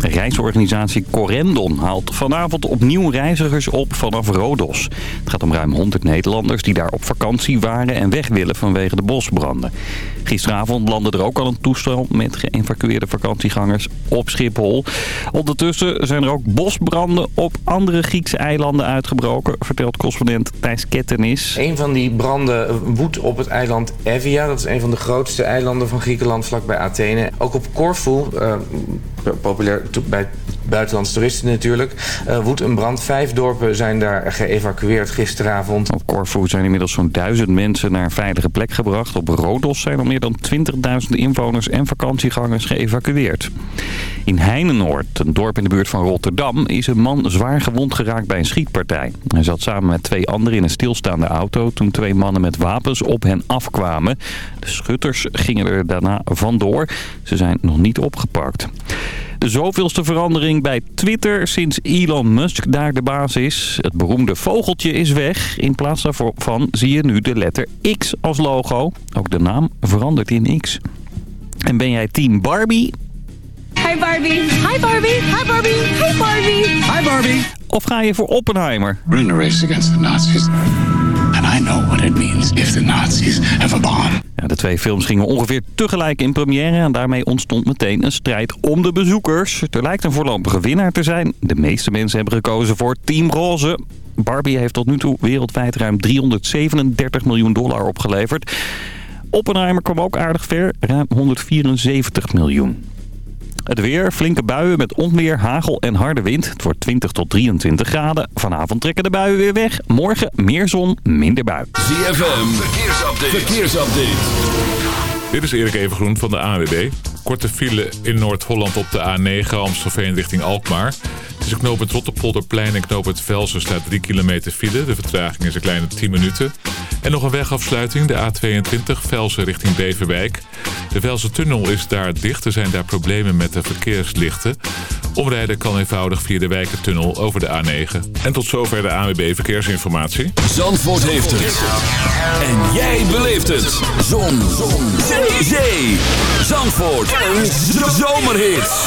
Reisorganisatie Corendon haalt vanavond opnieuw reizigers op vanaf Rodos. Het gaat om ruim 100 Nederlanders die daar op vakantie waren en weg willen vanwege de bosbranden. Gisteravond landde er ook al een toestel met geëvacueerde vakantiegangers op Schiphol. Ondertussen zijn er ook bosbranden op andere Griekse eilanden uitgebroken, vertelt correspondent Thijs Kettenis. Een van die branden woedt op het eiland Evia. Dat is een van de grootste eilanden van Griekenland vlakbij Athene. Ook op Corfu, uh, populair bij buitenlandse toeristen natuurlijk, uh, woedt een brand. Vijf dorpen zijn daar geëvacueerd gisteravond. Op Corfu zijn inmiddels zo'n duizend mensen naar een veilige plek gebracht. Op Rodos zijn al meer dan 20.000 inwoners en vakantiegangers geëvacueerd. In Heinenoord, een dorp in de buurt van Rotterdam, is een man zwaar gewond geraakt bij een schietpartij. Hij zat samen met twee anderen in een stilstaande auto toen twee mannen met wapens op hen afkwamen. De schutters gingen er daarna vandoor. Ze zijn nog niet opgepakt. De zoveelste verandering bij Twitter sinds Elon Musk daar de baas is. Het beroemde vogeltje is weg. In plaats daarvan zie je nu de letter X als logo. Ook de naam verandert in X. En ben jij team Barbie? Hi Barbie. Hi Barbie. Hi Barbie. Hi Barbie. Hi Barbie. Of ga je voor Oppenheimer? We're in a race against the Nazis. I know what it means if the Nazis have a bomb. Ja, de twee films gingen ongeveer tegelijk in première en daarmee ontstond meteen een strijd om de bezoekers. Er lijkt een voorlopige winnaar te zijn. De meeste mensen hebben gekozen voor Team Roze. Barbie heeft tot nu toe wereldwijd ruim 337 miljoen dollar opgeleverd. Oppenheimer kwam ook aardig ver, ruim 174 miljoen. Het weer, flinke buien met onweer, hagel en harde wind. Het wordt 20 tot 23 graden. Vanavond trekken de buien weer weg. Morgen meer zon, minder bui. ZFM, verkeersupdate. verkeersupdate. Dit is Erik Evengroen van de ANWB. Korte file in Noord-Holland op de A9 Amstelveen richting Alkmaar. Tussen knooppunt Rotterpolderplein en knooppunt Velsen staat 3 kilometer file. De vertraging is een kleine 10 minuten. En nog een wegafsluiting, de A22 Velsen richting Beverwijk. De Velsen tunnel is daar dicht. Er zijn daar problemen met de verkeerslichten. Omrijden kan eenvoudig via de Wijkentunnel over de A9. En tot zover de ANWB Verkeersinformatie. Zandvoort heeft het. En jij beleeft het. Zon. Zon. Zee. Zandvoort. Een zomerhit.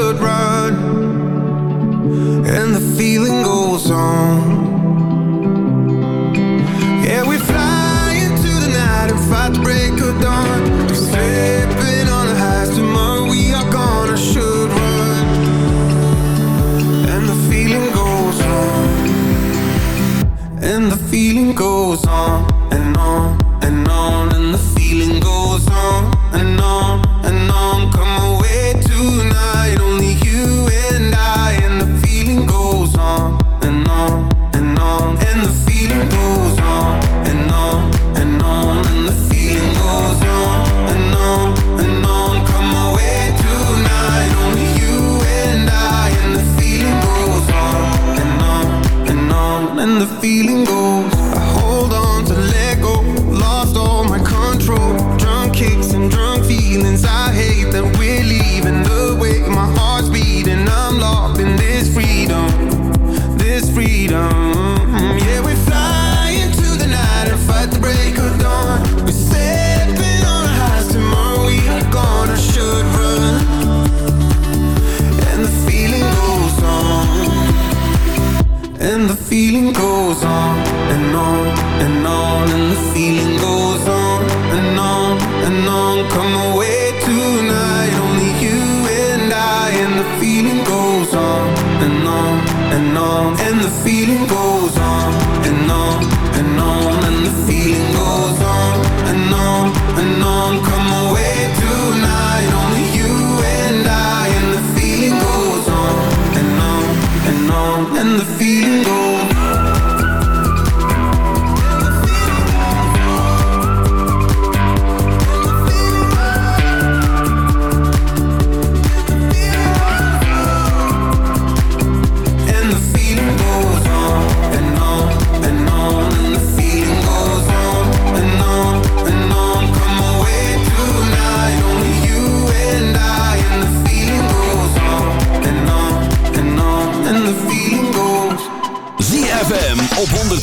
goes on and on and on. And the feeling goes on.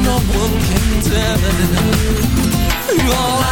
no one can tell. All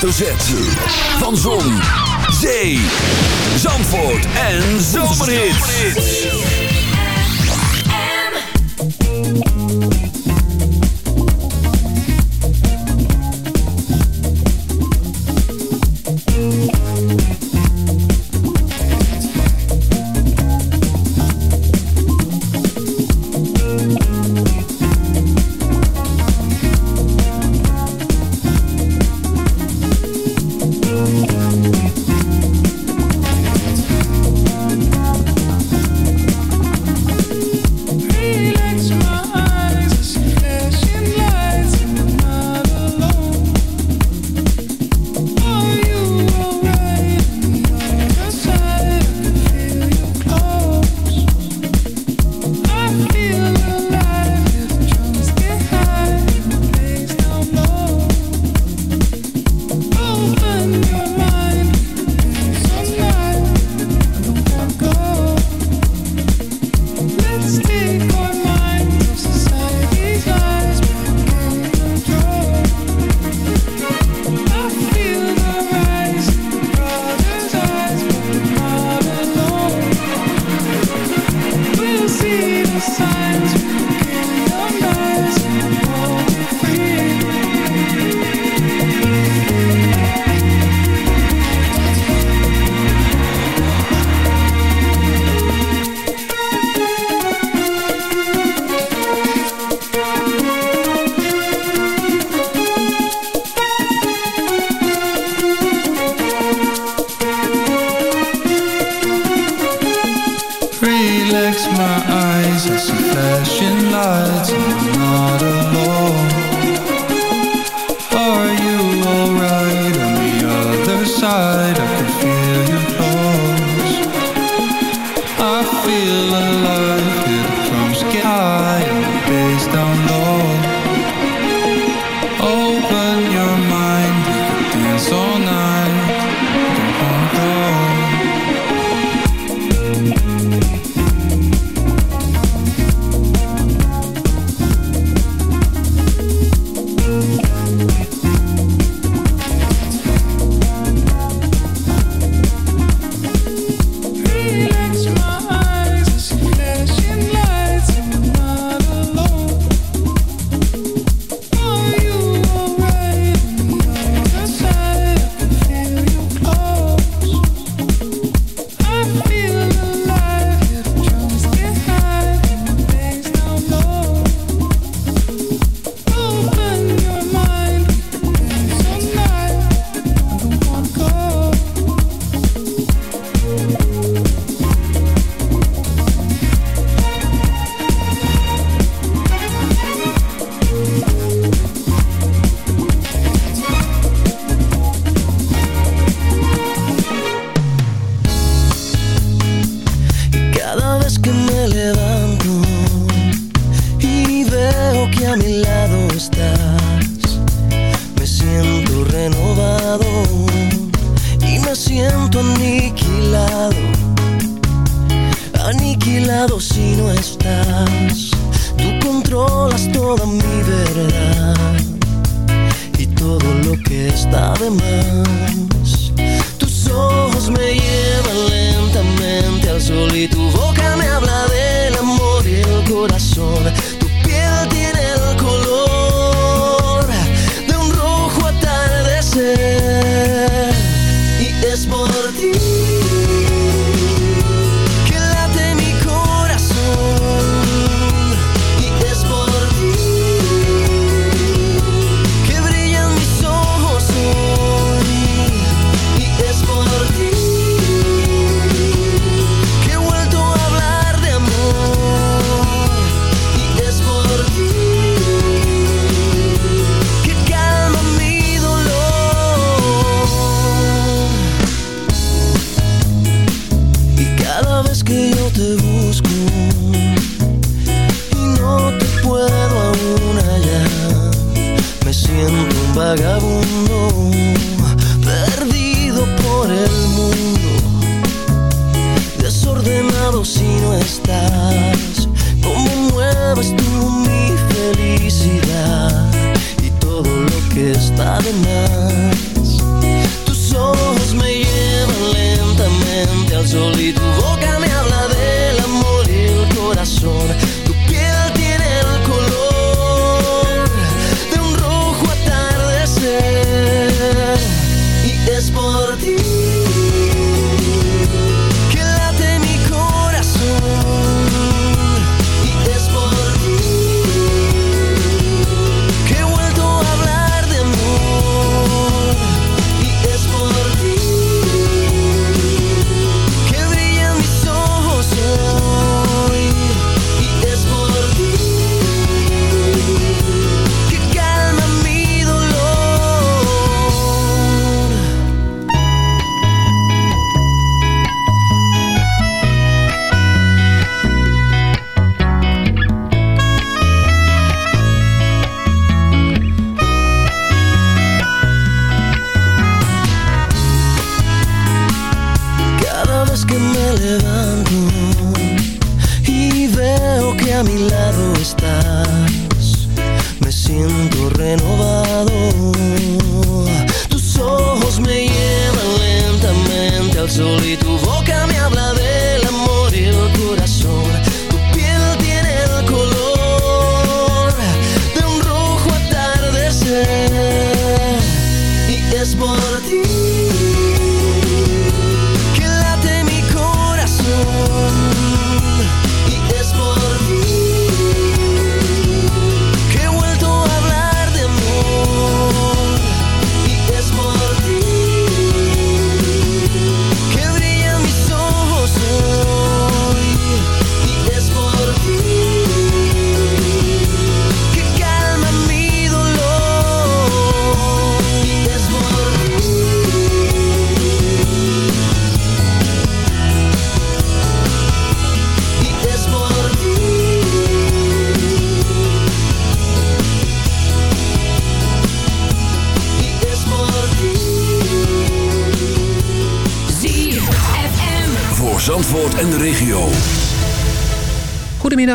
Hoofdletter Z.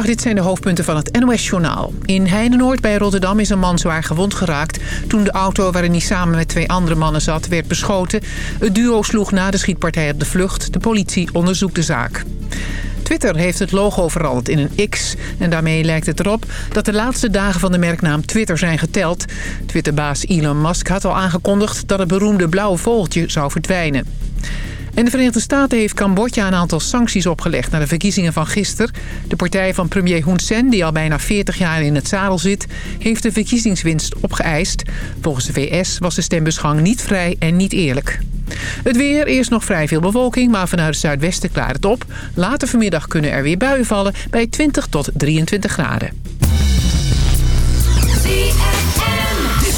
Dit zijn de hoofdpunten van het NOS-journaal. In Heinenoord bij Rotterdam is een man zwaar gewond geraakt... toen de auto waarin hij samen met twee andere mannen zat werd beschoten. Het duo sloeg na de schietpartij op de vlucht. De politie onderzoekt de zaak. Twitter heeft het logo veranderd in een X. En daarmee lijkt het erop dat de laatste dagen van de merknaam Twitter zijn geteld. Twitterbaas Elon Musk had al aangekondigd dat het beroemde blauwe vogeltje zou verdwijnen. En de Verenigde Staten heeft Cambodja een aantal sancties opgelegd... na de verkiezingen van gisteren. De partij van premier Hun Sen, die al bijna 40 jaar in het zadel zit... heeft de verkiezingswinst opgeëist. Volgens de VS was de stembusgang niet vrij en niet eerlijk. Het weer, eerst nog vrij veel bewolking, maar vanuit het zuidwesten klaart het op. Later vanmiddag kunnen er weer buien vallen bij 20 tot 23 graden.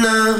now